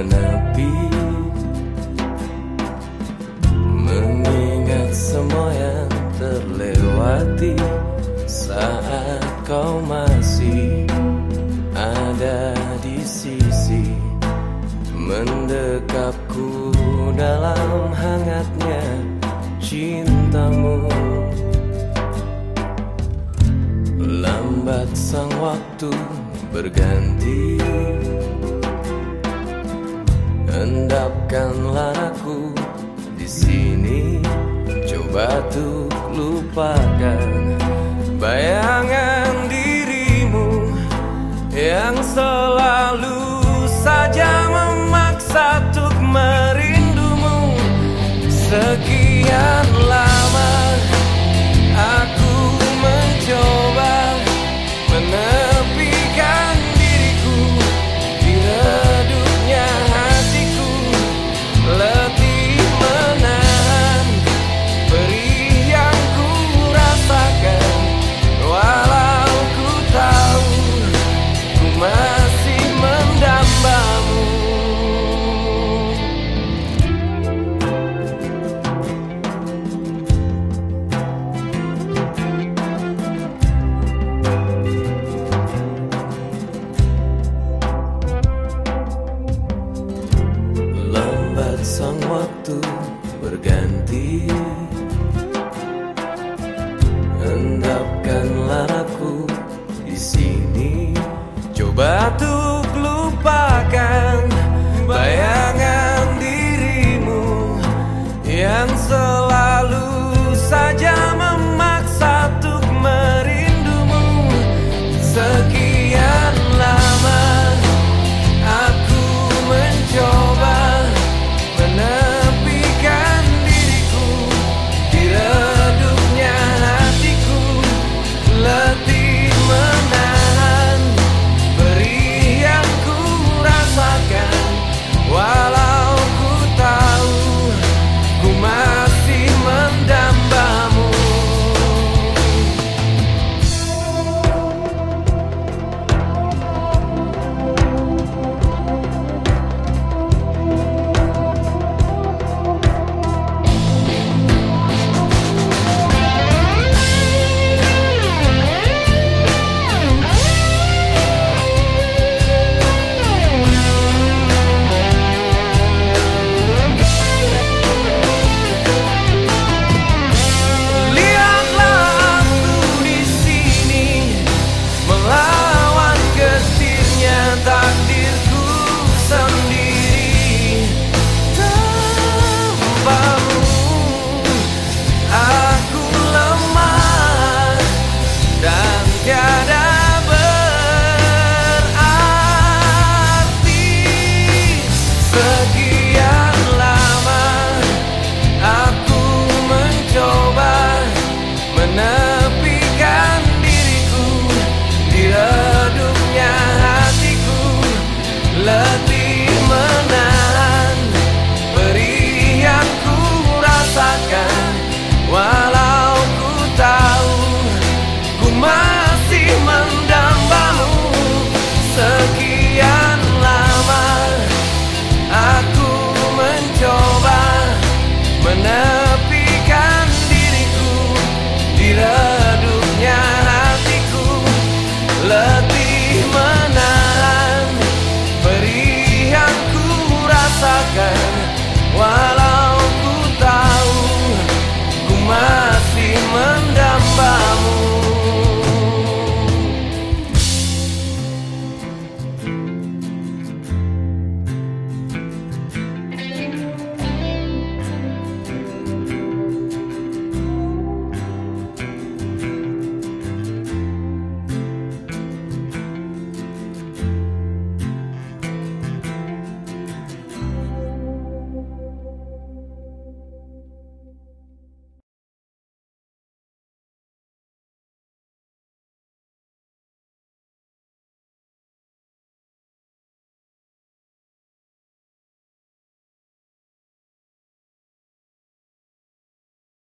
menepi. Mengingat semua yang terlewati Saat kau masih ada di sisi Mendekapku dalam hangatnya cintamu. Lambat sang waktu berganti. lupakan bayangan dirimu yang selalu saja memaksa untuk merindumu. Sekianlah waktu berganti.